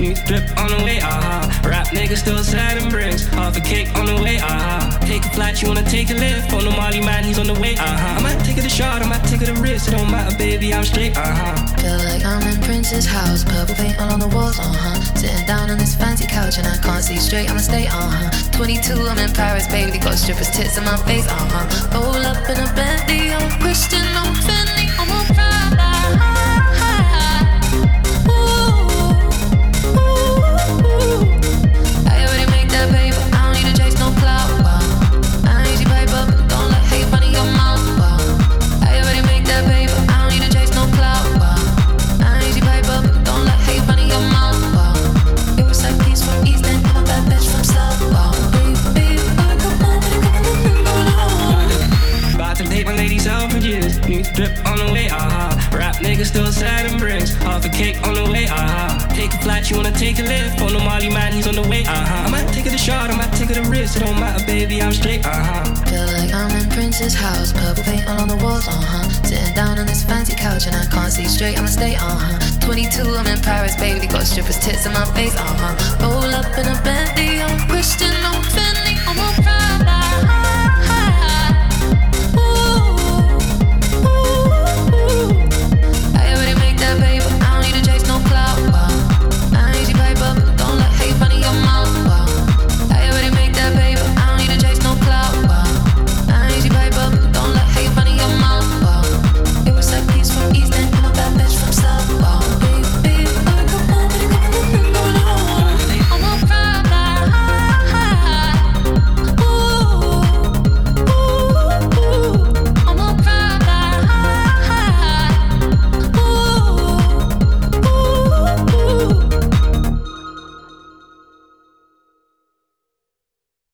New drip on the way, ah. Uh-huh. Rap nigga still sliding bricks. Half a cake on the way, ah. Uh-huh. Take a flight, you wanna take a lift? On the Molly man, he's on the way, ah. Uh-huh. I might take it a shot, I might take it a risk. It don't matter, baby, I'm straight, ah. Uh-huh. Feel like I'm in Prince's house, purple paint all on the walls, uh huh. Sitting down on this fancy couch and I can't see straight, I'ma stay, uh huh. 22, I'm in Paris, baby, got strippers' tits in my face, uh huh. Roll up in a Bentley, I'm Christian, I'm drip on the way, uh-huh. Rap nigga still sliding bricks. Half a cake on the way, uh-huh. Take a flight, you wanna take a lift. On the Molly man, he's on the way, uh-huh. I might take it a shot, I might take it a risk. It don't matter, baby, I'm straight, uh-huh. Feel like I'm in Prince's house, purple paint all on the walls, uh-huh. Sitting down on this fancy couch and I can't see straight, I'ma stay, uh-huh. 22, I'm in Paris, baby, got strippers' tits in my face, uh-huh. Roll up in a Bentley, I'm Christian